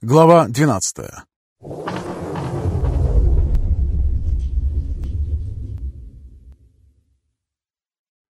Глава 12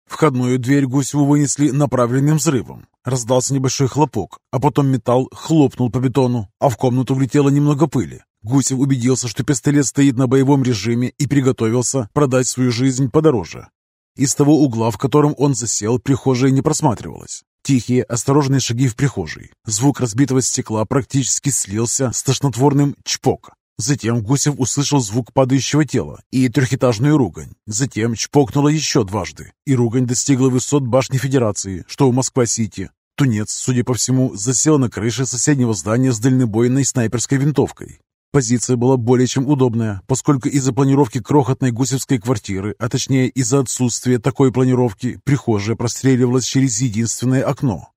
Входную дверь Гусеву вынесли направленным взрывом. Раздался небольшой хлопок, а потом металл хлопнул по бетону, а в комнату влетело немного пыли. Гусев убедился, что пистолет стоит на боевом режиме и приготовился продать свою жизнь подороже. Из того угла, в котором он засел, прихожая не просматривалась. Тихие, осторожные шаги в прихожей. Звук разбитого стекла практически слился с тошнотворным чпок. Затем Гусев услышал звук падающего тела и трехэтажную ругань. Затем чпокнуло еще дважды, и ругань достигла высот башни Федерации, что в Москва-Сити. Тунец, судя по всему, засел на крыше соседнего здания с дальнобойной снайперской винтовкой. Позиция была более чем удобная, поскольку из-за планировки крохотной гусевской квартиры, а точнее из-за отсутствия такой планировки, прихожая простреливалась через единственное окно.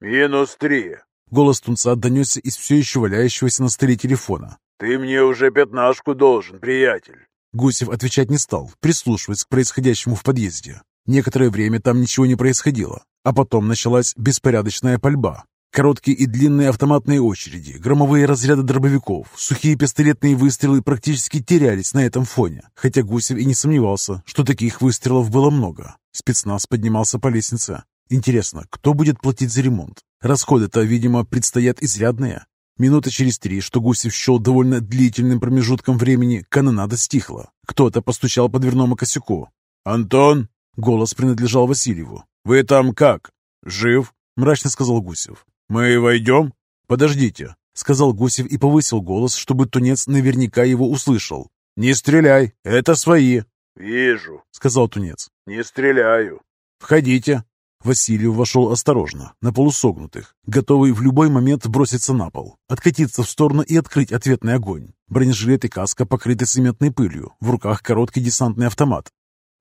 «Минус три!» Голос тунца донесся из все еще валяющегося на столе телефона. «Ты мне уже пятнашку должен, приятель!» Гусев отвечать не стал, прислушиваясь к происходящему в подъезде. Некоторое время там ничего не происходило, а потом началась беспорядочная пальба. Короткие и длинные автоматные очереди, громовые разряды дробовиков, сухие пистолетные выстрелы практически терялись на этом фоне, хотя Гусев и не сомневался, что таких выстрелов было много. Спецназ поднимался по лестнице. Интересно, кто будет платить за ремонт? Расходы-то, видимо, предстоят изрядные. Минуты через три, что Гусев счел довольно длительным промежутком времени, канонада стихла. Кто-то постучал по дверному косяку. «Антон!» — голос принадлежал Васильеву. «Вы там как? Жив?» — мрачно сказал Гусев. «Мы войдем?» «Подождите», — сказал Гусев и повысил голос, чтобы Тунец наверняка его услышал. «Не стреляй, это свои». «Вижу», — сказал Тунец. «Не стреляю». «Входите». Васильев вошел осторожно, на полусогнутых, готовый в любой момент броситься на пол, откатиться в сторону и открыть ответный огонь. Бронежилет и каска покрыты цементной пылью, в руках короткий десантный автомат.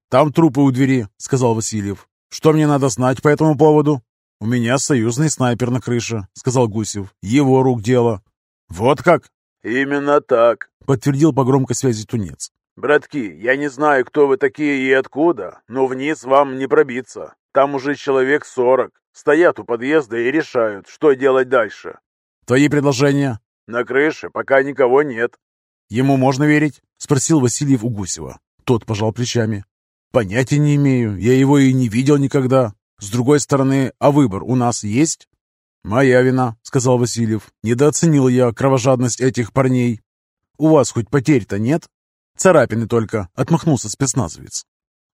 «Там трупы у двери», — сказал Васильев. «Что мне надо знать по этому поводу?» «У меня союзный снайпер на крыше», — сказал Гусев. «Его рук дело». «Вот как?» «Именно так», — подтвердил по громкой связи Тунец. «Братки, я не знаю, кто вы такие и откуда, но вниз вам не пробиться. Там уже человек сорок. Стоят у подъезда и решают, что делать дальше». «Твои предложения?» «На крыше пока никого нет». «Ему можно верить?» — спросил Васильев у Гусева. Тот пожал плечами. «Понятия не имею. Я его и не видел никогда. С другой стороны, а выбор у нас есть? «Моя вина», — сказал Васильев. «Недооценил я кровожадность этих парней». «У вас хоть потерь-то нет?» «Царапины только», — отмахнулся спецназовец.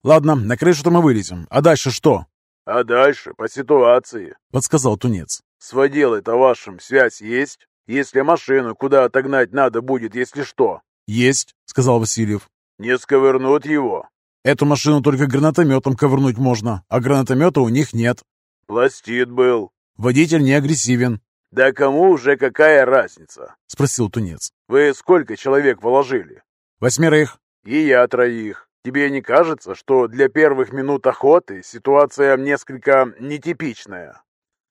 «Ладно, на крышу-то мы вылезем. А дальше что?» «А дальше по ситуации», — подсказал Тунец. «С водилой-то вашим связь есть? Если машину куда отогнать надо будет, если что?» «Есть», — сказал Васильев. «Не сковырнут его?» Эту машину только гранатометом ковырнуть можно, а гранатомета у них нет. Пластид был. Водитель не агрессивен. Да кому уже какая разница? Спросил Тунец. Вы сколько человек положили? Восьмерых. И я троих. Тебе не кажется, что для первых минут охоты ситуация несколько нетипичная?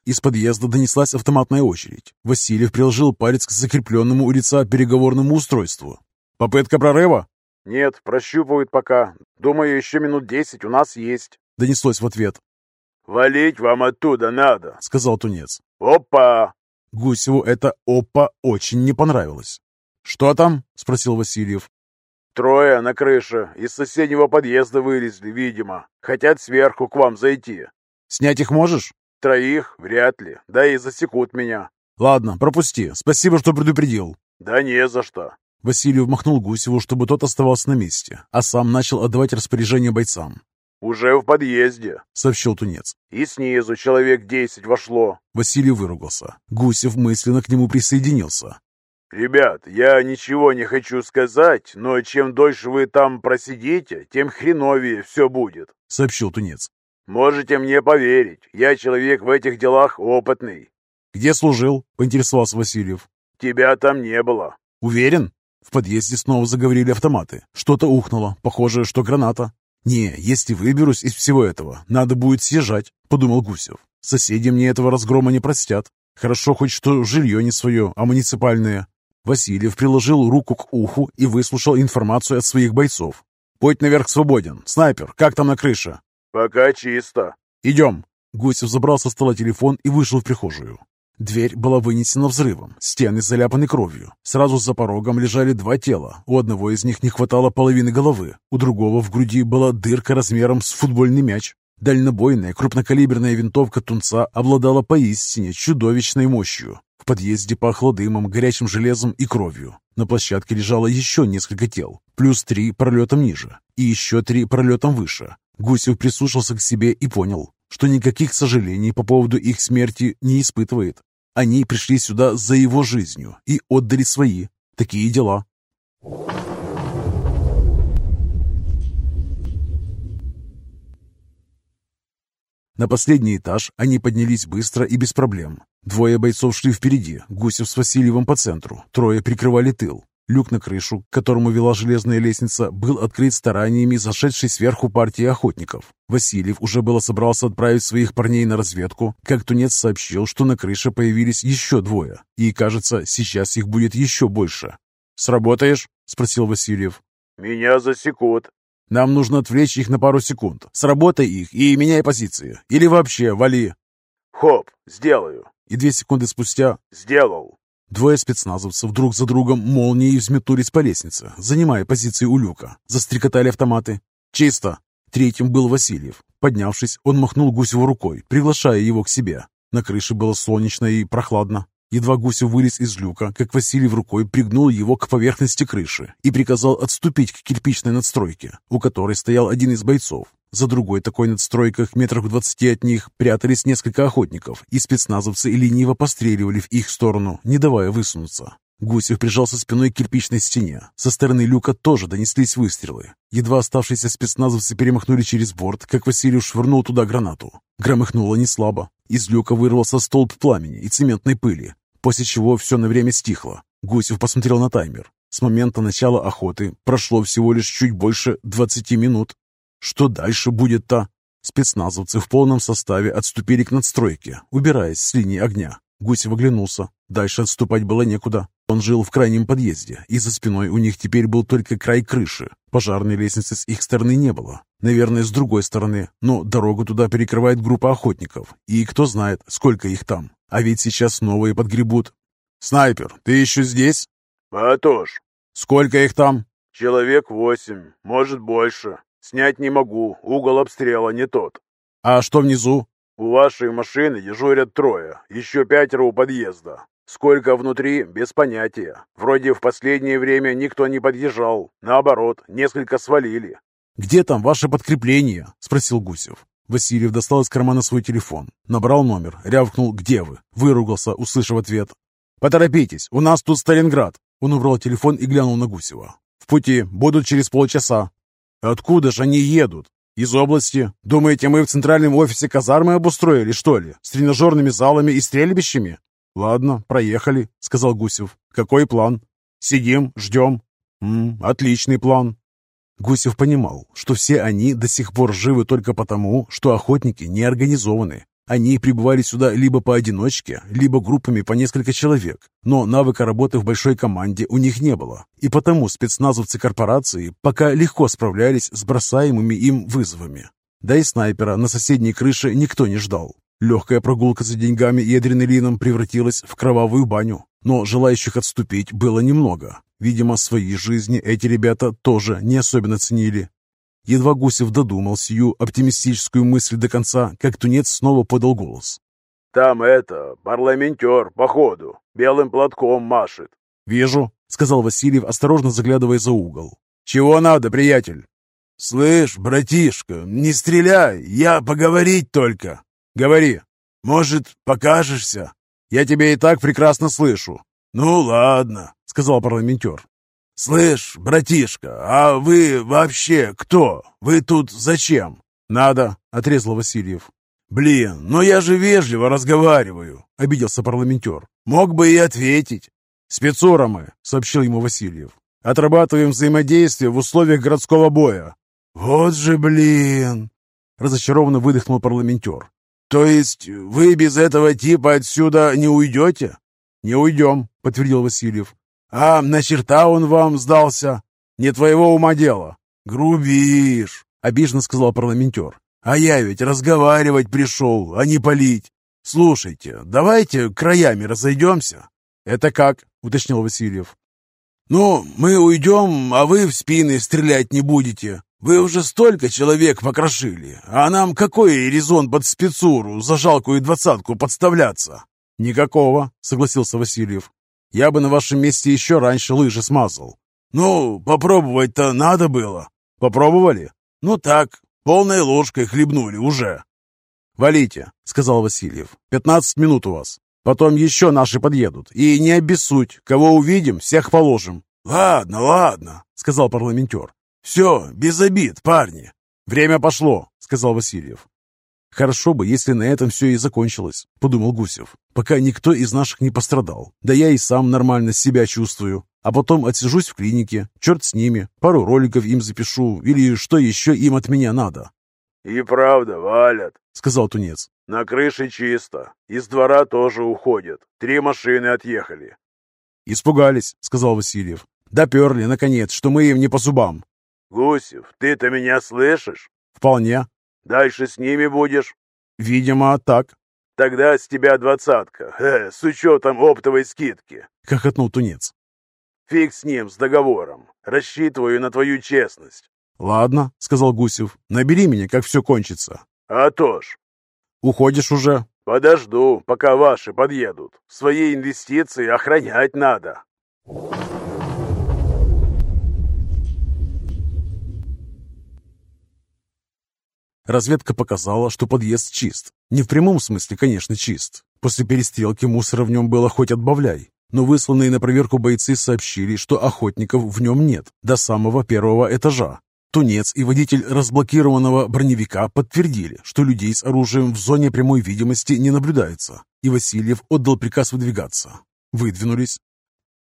Из подъезда донеслась автоматная очередь. Васильев приложил палец к закрепленному у лица переговорному устройству. «Попытка прорыва?» «Нет, прощупывают пока. Думаю, еще минут десять у нас есть», — донеслось в ответ. «Валить вам оттуда надо», — сказал Тунец. «Опа!» Гусеву это «опа» очень не понравилось. «Что там?» — спросил Васильев. «Трое на крыше. Из соседнего подъезда вылезли, видимо. Хотят сверху к вам зайти». «Снять их можешь?» «Троих? Вряд ли. Да и засекут меня». «Ладно, пропусти. Спасибо, что предупредил». «Да не за что». Васильев махнул Гусеву, чтобы тот оставался на месте, а сам начал отдавать распоряжение бойцам. «Уже в подъезде», — сообщил Тунец. «И снизу человек десять вошло». Василий выругался. Гусев мысленно к нему присоединился. «Ребят, я ничего не хочу сказать, но чем дольше вы там просидите, тем хреновее все будет», — сообщил Тунец. «Можете мне поверить, я человек в этих делах опытный». «Где служил?» — поинтересовался Васильев. «Тебя там не было». «Уверен?» В подъезде снова заговорили автоматы. Что-то ухнуло. Похоже, что граната. «Не, если выберусь из всего этого, надо будет съезжать», — подумал Гусев. «Соседи мне этого разгрома не простят. Хорошо хоть что жилье не свое, а муниципальное». Васильев приложил руку к уху и выслушал информацию от своих бойцов. «Путь наверх свободен. Снайпер, как там на крыше?» «Пока чисто». «Идем». Гусев забрал со стола телефон и вышел в прихожую. Дверь была вынесена взрывом, стены заляпаны кровью. Сразу за порогом лежали два тела. У одного из них не хватало половины головы, у другого в груди была дырка размером с футбольный мяч. Дальнобойная крупнокалиберная винтовка Тунца обладала поистине чудовищной мощью. В подъезде пахло дымом, горячим железом и кровью. На площадке лежало еще несколько тел, плюс три пролетом ниже и еще три пролетом выше. Гусев прислушался к себе и понял, что никаких сожалений по поводу их смерти не испытывает. Они пришли сюда за его жизнью и отдали свои. Такие дела. На последний этаж они поднялись быстро и без проблем. Двое бойцов шли впереди, Гусев с Васильевым по центру, трое прикрывали тыл. Люк на крышу, к которому вела железная лестница, был открыт стараниями зашедшей сверху партии охотников. Васильев уже было собрался отправить своих парней на разведку, как тунец сообщил, что на крыше появились еще двое, и, кажется, сейчас их будет еще больше. «Сработаешь?» – спросил Васильев. «Меня засекут», нам нужно отвлечь их на пару секунд. Сработай их и меняй позиции. Или вообще вали. Хоп, сделаю. И две секунды спустя... Сделал. Двое спецназовцев друг за другом молнией взметнулись по лестнице, занимая позиции у люка. Застрекотали автоматы. «Чисто!» Третьим был Васильев. Поднявшись, он махнул Гусеву рукой, приглашая его к себе. На крыше было солнечно и прохладно. Едва Гусев вылез из люка, как Василий в рукой пригнул его к поверхности крыши и приказал отступить к кирпичной надстройке, у которой стоял один из бойцов. За другой такой надстройкой, метрах в двадцати от них, прятались несколько охотников, и спецназовцы лениво постреливали в их сторону, не давая высунуться. Гусев прижался спиной к кирпичной стене. Со стороны люка тоже донеслись выстрелы. Едва оставшиеся спецназовцы перемахнули через борт, как Василий швырнул туда гранату. Громыхнуло неслабо. Из люка вырвался столб пламени и цементной пыли, после чего все на время стихло. Гусев посмотрел на таймер. С момента начала охоты прошло всего лишь чуть больше 20 минут. Что дальше будет-то? Спецназовцы в полном составе отступили к надстройке, убираясь с линии огня. Гусев оглянулся. Дальше отступать было некуда. Он жил в крайнем подъезде, и за спиной у них теперь был только край крыши. Пожарной лестницы с их стороны не было. Наверное, с другой стороны, но дорогу туда перекрывает группа охотников. И кто знает, сколько их там. А ведь сейчас новые подгребут. «Снайпер, ты еще здесь?» «А то ж». «Сколько их там?» «Человек восемь, может больше. Снять не могу, угол обстрела не тот». «А что внизу?» «У вашей машины дежурят трое, еще пятеро у подъезда. Сколько внутри, без понятия. Вроде в последнее время никто не подъезжал. Наоборот, несколько свалили. «Где там ваше подкрепление?» – спросил Гусев. Васильев достал из кармана свой телефон, набрал номер, рявкнул «Где вы?», выругался, услышав ответ. «Поторопитесь, у нас тут Сталинград!» Он убрал телефон и глянул на Гусева. «В пути, будут через полчаса». «Откуда же они едут?» «Из области. Думаете, мы в центральном офисе казармы обустроили, что ли? С тренажерными залами и стрельбищами?» «Ладно, проехали», — сказал Гусев. «Какой план?» «Сидим, ждем». «М, «Отличный план». Гусев понимал, что все они до сих пор живы только потому, что охотники не организованы. Они прибывали сюда либо поодиночке, либо группами по несколько человек, но навыка работы в большой команде у них не было, и потому спецназовцы корпорации пока легко справлялись с бросаемыми им вызовами. Да и снайпера на соседней крыше никто не ждал. Легкая прогулка за деньгами и адреналином превратилась в кровавую баню, но желающих отступить было немного. Видимо, свои жизни эти ребята тоже не особенно ценили. Едва Гусев додумал сию оптимистическую мысль до конца, как тунец снова подал голос. «Там это, парламентер, походу, белым платком машет». «Вижу», — сказал Васильев, осторожно заглядывая за угол. «Чего надо, приятель?» «Слышь, братишка, не стреляй, я поговорить только». «Говори». «Может, покажешься?» «Я тебя и так прекрасно слышу». «Ну ладно», — сказал парламентер. «Слышь, братишка, а вы вообще кто? Вы тут зачем?» «Надо», — отрезал Васильев. «Блин, но я же вежливо разговариваю», — обиделся парламентер. «Мог бы и ответить». «Спецура мы», — сообщил ему Васильев. «Отрабатываем взаимодействие в условиях городского боя». «Вот же блин!» — разочарованно выдохнул парламентер. «То есть вы без этого типа отсюда не уйдете?» «Не уйдем», — подтвердил Васильев. «А на черта он вам сдался?» «Не твоего ума дело». «Грубишь», — обиженно сказал парламентер. «А я ведь разговаривать пришел, а не палить». «Слушайте, давайте краями разойдемся». «Это как?» — уточнил Васильев. «Ну, мы уйдем, а вы в спины стрелять не будете. Вы уже столько человек покрошили, а нам какой резон под спецуру за жалкую двадцатку подставляться?» «Никакого», — согласился Васильев. «Я бы на вашем месте еще раньше лыжи смазал». «Ну, попробовать-то надо было». «Попробовали?» «Ну так, полной ложкой хлебнули уже». «Валите», — сказал Васильев. «Пятнадцать минут у вас. Потом еще наши подъедут. И не обессудь. Кого увидим, всех положим». «Ладно, ладно», — сказал парламентер. «Все, без обид, парни». «Время пошло», — сказал Васильев. «Хорошо бы, если на этом все и закончилось», — подумал Гусев. «Пока никто из наших не пострадал. Да я и сам нормально себя чувствую. А потом отсижусь в клинике. Черт с ними. Пару роликов им запишу. Или что еще им от меня надо». «И правда, валят», — сказал Тунец. На крыше чисто. Из двора тоже уходят. Три машины отъехали. Испугались, сказал Васильев. Доперли, наконец, что мы им не по зубам. Гусев, ты-то меня слышишь? Вполне. Дальше с ними будешь? Видимо, так. Тогда с тебя двадцатка, э, с учетом оптовой скидки. Хохотнул Тунец. Фиг с ним, с договором. Рассчитываю на твою честность. Ладно, сказал Гусев. Набери меня, как все кончится. А то ж. Уходишь уже? Подожду, пока ваши подъедут. Свои инвестиции охранять надо. Разведка показала, что подъезд чист. Не в прямом смысле, конечно, чист. После перестрелки мусора в нем было хоть отбавляй. Но высланные на проверку бойцы сообщили, что охотников в нем нет до самого первого этажа. Тунец и водитель разблокированного броневика подтвердили, что людей с оружием в зоне прямой видимости не наблюдается, и Васильев отдал приказ выдвигаться. Выдвинулись.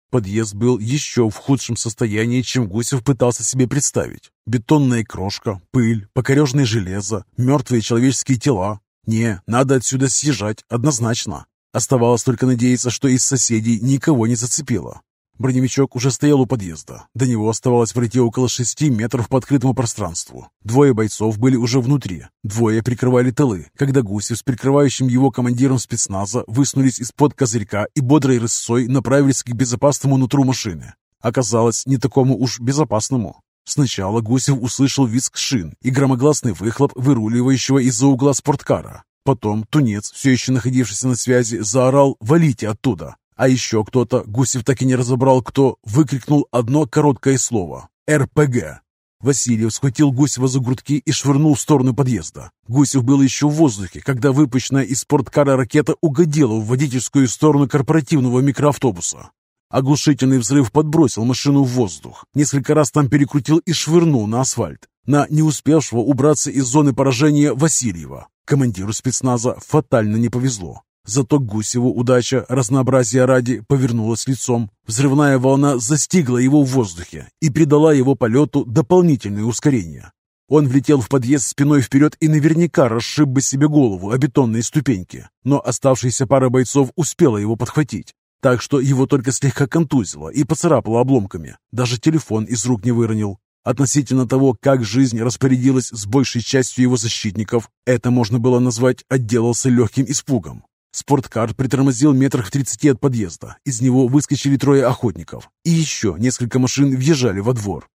Подъезд был еще в худшем состоянии, чем Гусев пытался себе представить. Бетонная крошка, пыль, покорежное железо, мертвые человеческие тела. Не, надо отсюда съезжать, однозначно. Оставалось только надеяться, что из соседей никого не зацепило. Броневичок уже стоял у подъезда. До него оставалось пройти около шести метров по открытому пространству. Двое бойцов были уже внутри. Двое прикрывали тылы, когда Гусев с прикрывающим его командиром спецназа высунулись из-под козырька и бодрой рысцой направились к безопасному нутру машины. Оказалось, не такому уж безопасному. Сначала Гусев услышал визг шин и громогласный выхлоп выруливающего из-за угла спорткара. Потом тунец, все еще находившийся на связи, заорал «Валите оттуда!» А еще кто-то, Гусев так и не разобрал кто, выкрикнул одно короткое слово «РПГ». Васильев схватил Гусева за грудки и швырнул в сторону подъезда. Гусев был еще в воздухе, когда выпущенная из спорткара ракета угодила в водительскую сторону корпоративного микроавтобуса. Оглушительный взрыв подбросил машину в воздух, несколько раз там перекрутил и швырнул на асфальт, на не успевшего убраться из зоны поражения Васильева. Командиру спецназа фатально не повезло. Зато Гусеву удача, разнообразия ради, повернулась лицом. Взрывная волна застигла его в воздухе и придала его полету дополнительное ускорение. Он влетел в подъезд спиной вперед и наверняка расшиб бы себе голову о бетонные ступеньки, но оставшаяся пара бойцов успела его подхватить, так что его только слегка контузило и поцарапало обломками. Даже телефон из рук не выронил. Относительно того, как жизнь распорядилась с большей частью его защитников, это можно было назвать «отделался легким испугом». Спорткар притормозил метрах в тридцати от подъезда. Из него выскочили трое охотников. И еще несколько машин въезжали во двор.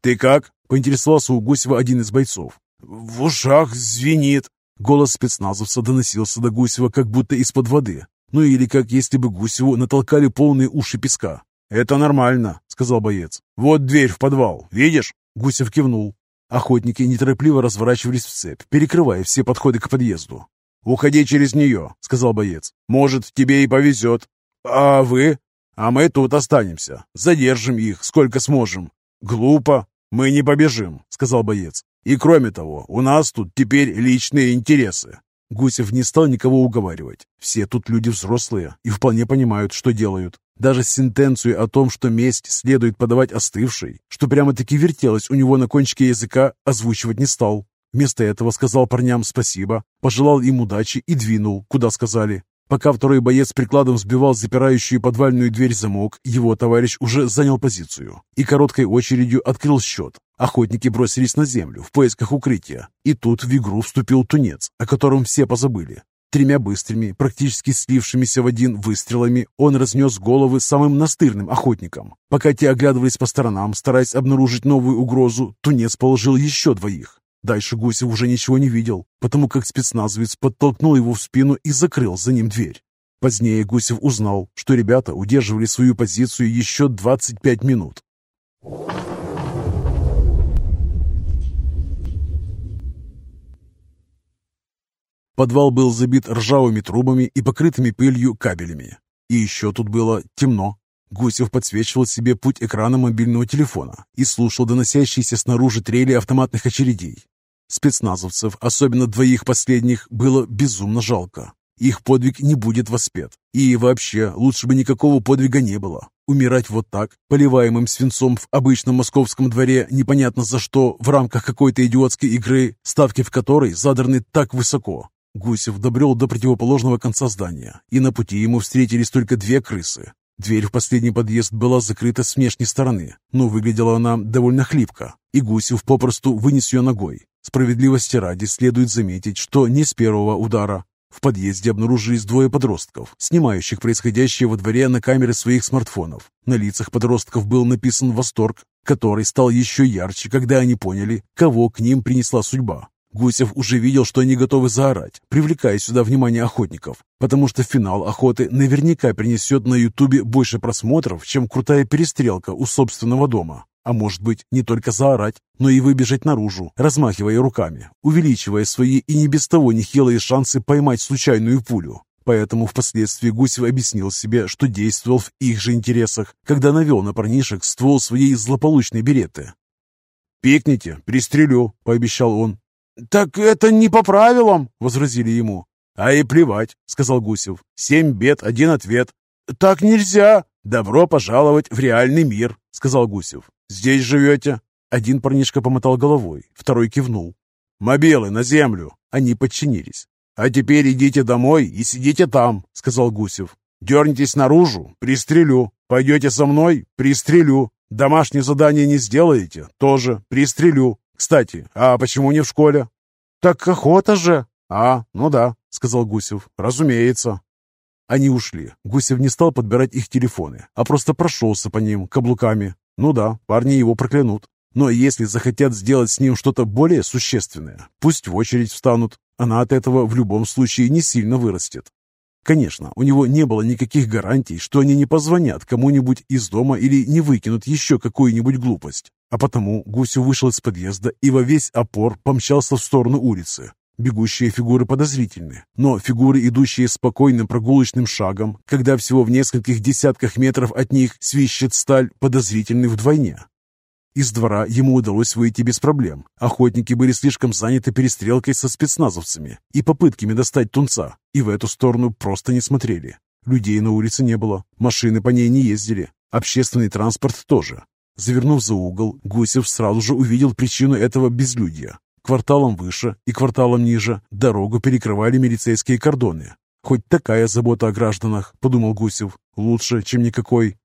«Ты как?» — поинтересовался у Гусева один из бойцов. «В ушах звенит». Голос спецназовца доносился до Гусева как будто из-под воды. Ну или как если бы Гусеву натолкали полные уши песка. «Это нормально», — сказал боец. «Вот дверь в подвал, видишь?» Гусев кивнул. Охотники неторопливо разворачивались в цепь, перекрывая все подходы к подъезду. «Уходи через нее», — сказал боец. «Может, тебе и повезет». «А вы?» «А мы тут останемся. Задержим их, сколько сможем». «Глупо. Мы не побежим», — сказал боец. «И кроме того, у нас тут теперь личные интересы». Гусев не стал никого уговаривать. Все тут люди взрослые и вполне понимают, что делают. Даже сентенцию о том, что месть следует подавать остывшей, что прямо-таки вертелось у него на кончике языка, озвучивать не стал. Вместо этого сказал парням спасибо, пожелал им удачи и двинул, куда сказали. Пока второй боец прикладом сбивал запирающую подвальную дверь замок, его товарищ уже занял позицию и короткой очередью открыл счет. Охотники бросились на землю в поисках укрытия, и тут в игру вступил тунец, о котором все позабыли. Тремя быстрыми, практически слившимися в один выстрелами, он разнес головы самым настырным охотникам. Пока те оглядывались по сторонам, стараясь обнаружить новую угрозу, тунец положил еще двоих. Дальше Гусев уже ничего не видел, потому как спецназовец подтолкнул его в спину и закрыл за ним дверь. Позднее Гусев узнал, что ребята удерживали свою позицию еще 25 минут. Подвал был забит ржавыми трубами и покрытыми пылью кабелями. И еще тут было темно. Гусев подсвечивал себе путь экрана мобильного телефона и слушал доносящиеся снаружи трели автоматных очередей. Спецназовцев, особенно двоих последних, было безумно жалко. Их подвиг не будет воспет. И вообще, лучше бы никакого подвига не было. Умирать вот так, поливаемым свинцом в обычном московском дворе, непонятно за что, в рамках какой-то идиотской игры, ставки в которой задраны так высоко, Гусев добрел до противоположного конца здания, и на пути ему встретились только две крысы. Дверь в последний подъезд была закрыта с внешней стороны, но выглядела она довольно хлипко, и Гусев попросту вынес ее ногой. Справедливости ради следует заметить, что не с первого удара. В подъезде обнаружились двое подростков, снимающих происходящее во дворе на камеры своих смартфонов. На лицах подростков был написан восторг, который стал еще ярче, когда они поняли, кого к ним принесла судьба. Гусев уже видел, что они готовы заорать, привлекая сюда внимание охотников, потому что финал охоты наверняка принесет на Ютубе больше просмотров, чем крутая перестрелка у собственного дома. А может быть, не только заорать, но и выбежать наружу, размахивая руками, увеличивая свои и не без того нехилые шансы поймать случайную пулю. Поэтому впоследствии Гусев объяснил себе, что действовал в их же интересах, когда навел на парнишек ствол своей злополучной береты. «Пикните, пристрелю», — пообещал он, «Так это не по правилам», — возразили ему. «А и плевать», — сказал Гусев. «Семь бед, один ответ». «Так нельзя». «Добро пожаловать в реальный мир», — сказал Гусев. «Здесь живете?» Один парнишка помотал головой, второй кивнул. «Мобилы на землю!» Они подчинились. «А теперь идите домой и сидите там», — сказал Гусев. «Дернитесь наружу, пристрелю. Пойдете со мной, пристрелю. Домашнее задание не сделаете, тоже пристрелю. Кстати, а почему не в школе? Так охота же. А, ну да, сказал Гусев. Разумеется. Они ушли. Гусев не стал подбирать их телефоны, а просто прошелся по ним каблуками. Ну да, парни его проклянут. Но если захотят сделать с ним что-то более существенное, пусть в очередь встанут. Она от этого в любом случае не сильно вырастет. Конечно, у него не было никаких гарантий, что они не позвонят кому-нибудь из дома или не выкинут еще какую-нибудь глупость. А потому Гусев вышел из подъезда и во весь опор помчался в сторону улицы. Бегущие фигуры подозрительны, но фигуры, идущие спокойным прогулочным шагом, когда всего в нескольких десятках метров от них свищет сталь, подозрительны вдвойне. Из двора ему удалось выйти без проблем. Охотники были слишком заняты перестрелкой со спецназовцами и попытками достать тунца, и в эту сторону просто не смотрели. Людей на улице не было, машины по ней не ездили, общественный транспорт тоже. Завернув за угол, Гусев сразу же увидел причину этого безлюдья. Кварталом выше и кварталом ниже дорогу перекрывали милицейские кордоны. «Хоть такая забота о гражданах», — подумал Гусев, — «лучше, чем никакой».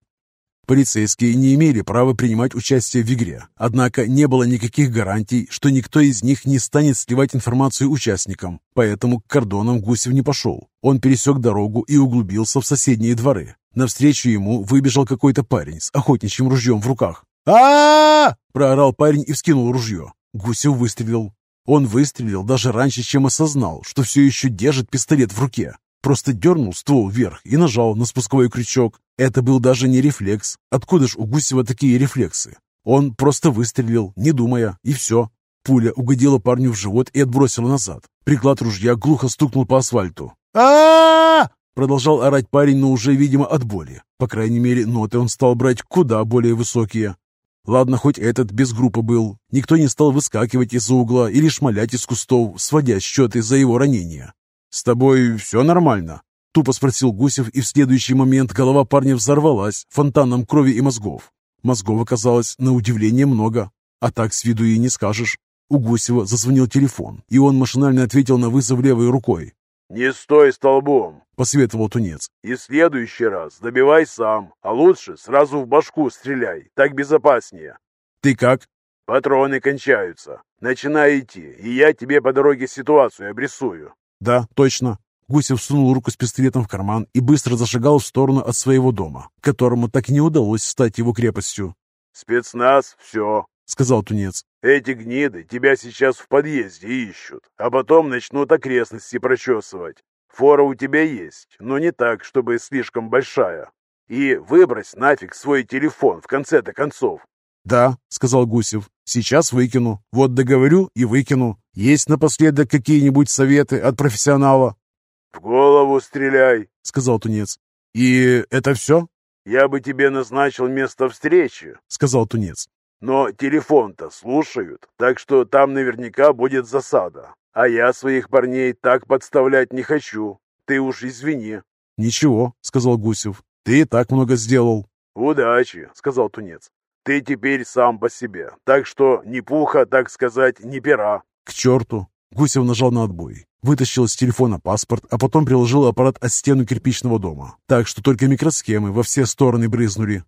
Полицейские не имели права принимать участие в игре, однако не было никаких гарантий, что никто из них не станет сливать информацию участникам, поэтому к кордонам Гусев не пошел. Он пересек дорогу и углубился в соседние дворы. Навстречу ему выбежал какой-то парень с охотничьим ружьем в руках. а проорал парень и вскинул ружье. Гусев выстрелил. Он выстрелил даже раньше, чем осознал, что все еще держит пистолет в руке. Просто дернул ствол вверх и нажал на спусковой крючок. Это был даже не рефлекс. Откуда ж у Гусева такие рефлексы? Он просто выстрелил, не думая, и все. Пуля угодила парню в живот и отбросила назад. Приклад ружья глухо стукнул по асфальту. а Продолжал орать парень, но уже, видимо, от боли. По крайней мере, ноты он стал брать куда более высокие. Ладно, хоть этот без группы был. Никто не стал выскакивать из-за угла или шмалять из кустов, сводя счеты за его ранение. «С тобой все нормально?» Тупо спросил Гусев, и в следующий момент голова парня взорвалась фонтаном крови и мозгов. Мозгов оказалось на удивление много, а так с виду и не скажешь. У Гусева зазвонил телефон, и он машинально ответил на вызов левой рукой. «Не стой столбом», — посоветовал тунец. «И в следующий раз добивай сам, а лучше сразу в башку стреляй, так безопаснее». «Ты как?» «Патроны кончаются. Начинай идти, и я тебе по дороге ситуацию обрисую». «Да, точно». Гусев сунул руку с пистолетом в карман и быстро зашагал в сторону от своего дома, которому так и не удалось стать его крепостью. «Спецназ, все», — сказал тунец. «Эти гниды тебя сейчас в подъезде ищут, а потом начнут окрестности прочесывать. Фора у тебя есть, но не так, чтобы слишком большая. И выбрось нафиг свой телефон в конце-то концов. «Да», — сказал Гусев, — «сейчас выкину. Вот договорю и выкину. Есть напоследок какие-нибудь советы от профессионала?» «В голову стреляй», — сказал Тунец. «И это все?» «Я бы тебе назначил место встречи», — сказал Тунец. «Но телефон-то слушают, так что там наверняка будет засада. А я своих парней так подставлять не хочу. Ты уж извини». «Ничего», — сказал Гусев. «Ты и так много сделал». «Удачи», — сказал Тунец. Ты теперь сам по себе, так что ни пуха, так сказать, ни пера». «К черту!» Гусев нажал на отбой, вытащил с телефона паспорт, а потом приложил аппарат от стену кирпичного дома, так что только микросхемы во все стороны брызнули.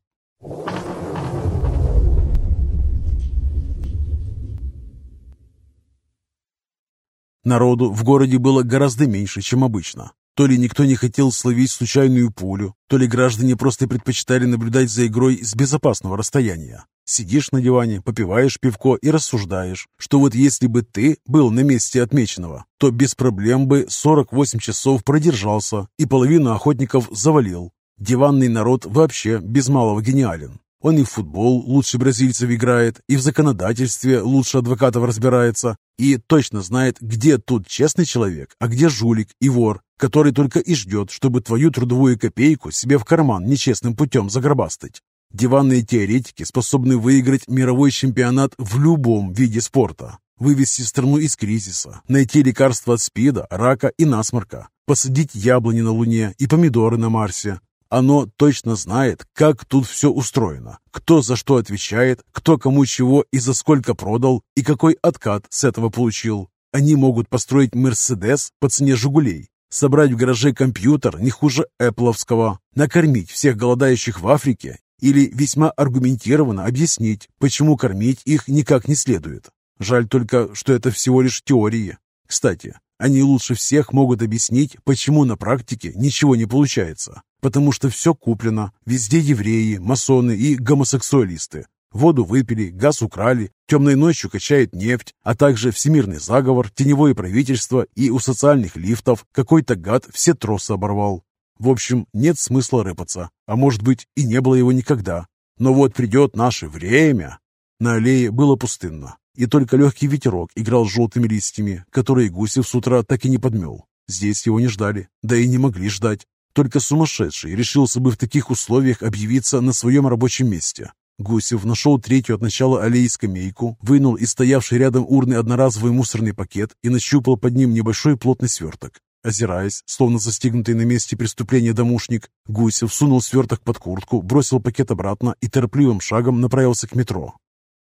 Народу в городе было гораздо меньше, чем обычно. То ли никто не хотел словить случайную пулю, то ли граждане просто предпочитали наблюдать за игрой с безопасного расстояния. Сидишь на диване, попиваешь пивко и рассуждаешь, что вот если бы ты был на месте отмеченного, то без проблем бы 48 часов продержался и половину охотников завалил. Диванный народ вообще без малого гениален. Он и в футбол лучше бразильцев играет, и в законодательстве лучше адвокатов разбирается, и точно знает, где тут честный человек, а где жулик и вор, который только и ждет, чтобы твою трудовую копейку себе в карман нечестным путем загробастать. Диванные теоретики способны выиграть мировой чемпионат в любом виде спорта, вывести страну из кризиса, найти лекарства от СПИДа, рака и насморка, посадить яблони на Луне и помидоры на Марсе, оно точно знает, как тут все устроено, кто за что отвечает, кто кому чего и за сколько продал, и какой откат с этого получил. Они могут построить «Мерседес» по цене «Жигулей», собрать в гараже компьютер не хуже Эппловского, накормить всех голодающих в Африке или весьма аргументированно объяснить, почему кормить их никак не следует. Жаль только, что это всего лишь теории. Кстати, они лучше всех могут объяснить, почему на практике ничего не получается. Потому что все куплено, везде евреи, масоны и гомосексуалисты. Воду выпили, газ украли, темной ночью качает нефть, а также всемирный заговор, теневое правительство и у социальных лифтов какой-то гад все тросы оборвал. В общем, нет смысла рыпаться, а может быть и не было его никогда. Но вот придет наше время. На аллее было пустынно, и только легкий ветерок играл желтыми листьями, которые Гусев с утра так и не подмел. Здесь его не ждали, да и не могли ждать. Только сумасшедший решился бы в таких условиях объявиться на своем рабочем месте. Гусев нашел третью от начала аллеи скамейку, вынул из стоявшей рядом урны одноразовый мусорный пакет и нащупал под ним небольшой плотный сверток. Озираясь, словно застигнутый на месте преступления домушник, Гусев сунул сверток под куртку, бросил пакет обратно и торопливым шагом направился к метро.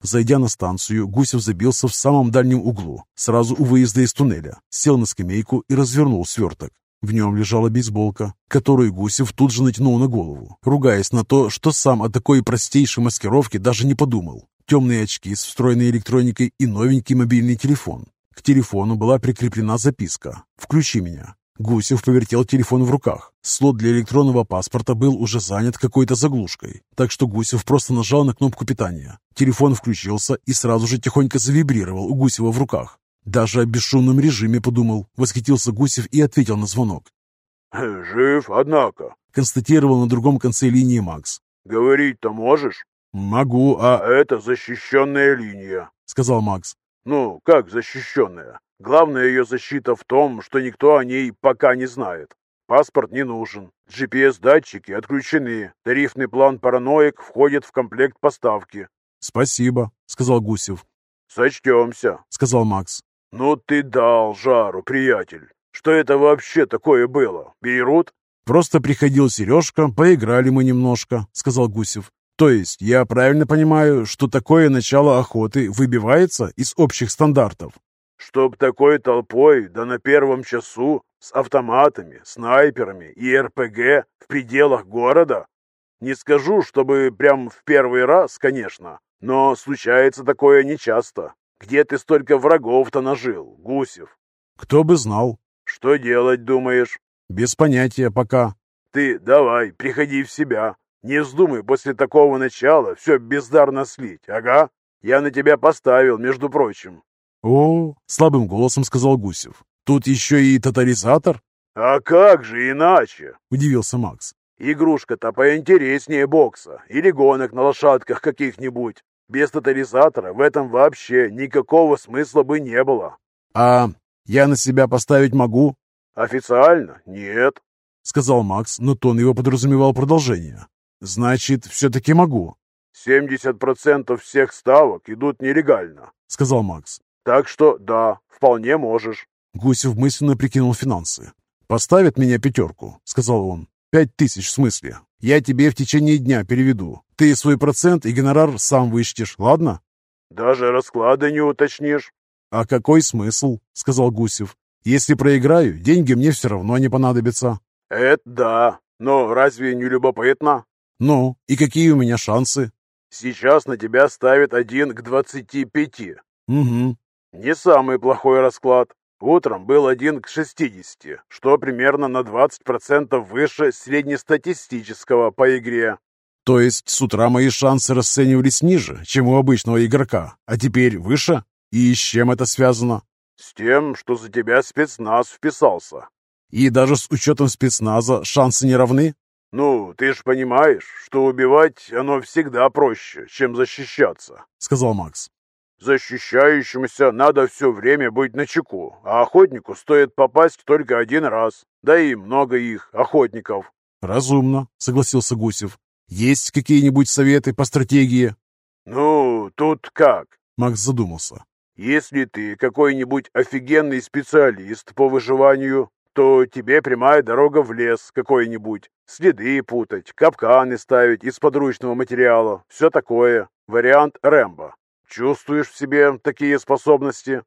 Зайдя на станцию, Гусев забился в самом дальнем углу, сразу у выезда из туннеля, сел на скамейку и развернул сверток. В нем лежала бейсболка, которую Гусев тут же натянул на голову, ругаясь на то, что сам о такой простейшей маскировке даже не подумал. Темные очки с встроенной электроникой и новенький мобильный телефон. К телефону была прикреплена записка «Включи меня». Гусев повертел телефон в руках. Слот для электронного паспорта был уже занят какой-то заглушкой, так что Гусев просто нажал на кнопку питания. Телефон включился и сразу же тихонько завибрировал у Гусева в руках. Даже о бесшумном режиме подумал, восхитился Гусев и ответил на звонок. «Жив, однако», — констатировал на другом конце линии Макс. «Говорить-то можешь?» «Могу, а...» «Это защищенная линия», — сказал Макс. «Ну, как защищенная? Главная ее защита в том, что никто о ней пока не знает. Паспорт не нужен, GPS-датчики отключены, тарифный план «Параноик» входит в комплект поставки». «Спасибо», — сказал Гусев. «Сочтемся», — сказал Макс. «Ну ты дал жару, приятель. Что это вообще такое было? Бейрут?» «Просто приходил Сережка, поиграли мы немножко», — сказал Гусев. «То есть я правильно понимаю, что такое начало охоты выбивается из общих стандартов?» «Чтоб такой толпой, да на первом часу, С автоматами, снайперами и РПГ в пределах города? Не скажу, чтобы прям в первый раз, конечно, но случается такое нечасто. Где ты столько врагов-то нажил, Гусев? Кто бы знал. Что делать, думаешь? Без понятия пока. Ты давай, приходи в себя. Не вздумай после такого начала все бездарно слить, ага? Я на тебя поставил, между прочим. О, слабым голосом сказал Гусев. Тут еще и тотализатор? А как же иначе? Удивился Макс. Игрушка-то поинтереснее бокса или гонок на лошадках каких-нибудь. Без тотализатора в этом вообще никакого смысла бы не было. А я на себя поставить могу? Официально нет, сказал Макс, но тон его подразумевал продолжение. Значит, все-таки могу. 70% всех ставок идут нелегально, сказал Макс. Так что да, вполне можешь. Гусев мысленно прикинул финансы. «Поставят меня пятерку», — сказал он. Пять тысяч в смысле. Я тебе в течение дня переведу. Ты свой процент и гонорар сам вычтешь, ладно? Даже расклады не уточнишь. А какой смысл? Сказал Гусев. Если проиграю, деньги мне все равно не понадобятся. Это да. Но разве не любопытно? Ну, и какие у меня шансы? Сейчас на тебя ставят один к двадцати пяти. Угу. Не самый плохой расклад. Утром был 1 к 60, что примерно на 20% выше среднестатистического по игре. То есть с утра мои шансы расценивались ниже, чем у обычного игрока, а теперь выше? И с чем это связано? С тем, что за тебя спецназ вписался. И даже с учетом спецназа шансы не равны? Ну, ты ж понимаешь, что убивать оно всегда проще, чем защищаться, сказал Макс. Защищающемуся надо все время быть начеку, а охотнику стоит попасть только один раз. Да и много их, охотников. Разумно, согласился Гусев. Есть какие-нибудь советы по стратегии? Ну, тут как? Макс задумался. Если ты какой-нибудь офигенный специалист по выживанию, то тебе прямая дорога в лес какой-нибудь. Следы путать, капканы ставить из подручного материала, все такое. Вариант Рэмбо. Чувствуешь в себе такие способности?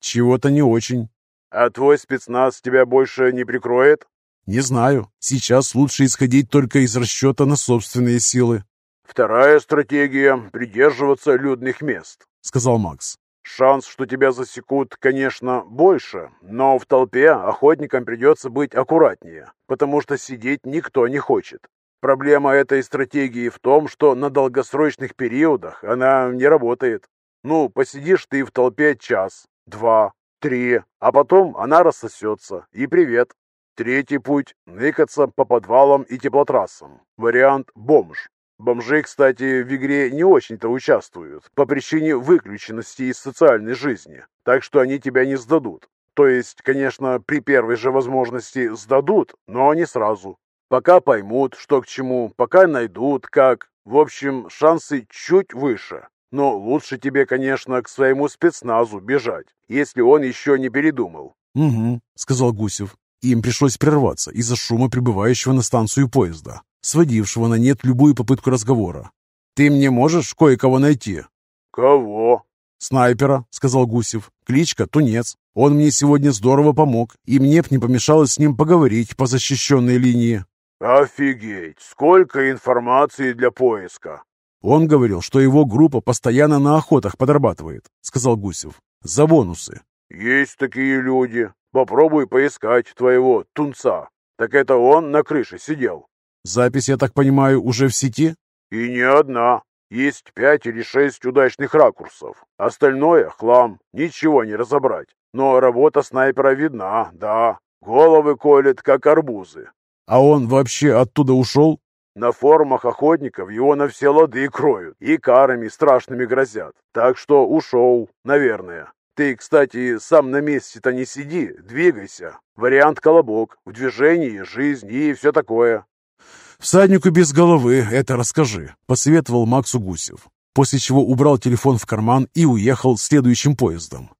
Чего-то не очень. А твой спецназ тебя больше не прикроет? Не знаю. Сейчас лучше исходить только из расчета на собственные силы. Вторая стратегия – придерживаться людных мест, сказал Макс. Шанс, что тебя засекут, конечно, больше, но в толпе охотникам придется быть аккуратнее, потому что сидеть никто не хочет. Проблема этой стратегии в том, что на долгосрочных периодах она не работает. Ну, посидишь ты в толпе час, два, три, а потом она рассосется, и привет. Третий путь – ныкаться по подвалам и теплотрассам. Вариант – бомж. Бомжи, кстати, в игре не очень-то участвуют по причине выключенности из социальной жизни, так что они тебя не сдадут. То есть, конечно, при первой же возможности сдадут, но не сразу. Пока поймут, что к чему, пока найдут, как. В общем, шансы чуть выше. Но лучше тебе, конечно, к своему спецназу бежать, если он еще не передумал. «Угу», — сказал Гусев. Им пришлось прерваться из-за шума прибывающего на станцию поезда, сводившего на нет любую попытку разговора. «Ты мне можешь кое-кого найти?» «Кого?» «Снайпера», — сказал Гусев. «Кличка Тунец. Он мне сегодня здорово помог, и мне б не помешало с ним поговорить по защищенной линии». «Офигеть! Сколько информации для поиска!» «Он говорил, что его группа постоянно на охотах подрабатывает», — сказал Гусев. «За бонусы». «Есть такие люди. Попробуй поискать твоего тунца. Так это он на крыше сидел». «Запись, я так понимаю, уже в сети?» «И не одна. Есть пять или шесть удачных ракурсов. Остальное — хлам. Ничего не разобрать. Но работа снайпера видна, да. Головы колет, как арбузы. А он вообще оттуда ушел? На форумах охотников его на все лады кроют и карами страшными грозят. Так что ушел, наверное. Ты, кстати, сам на месте-то не сиди, двигайся. Вариант колобок, в движении, жизнь и все такое. «Всаднику без головы это расскажи», — посоветовал Максу Гусев, после чего убрал телефон в карман и уехал следующим поездом.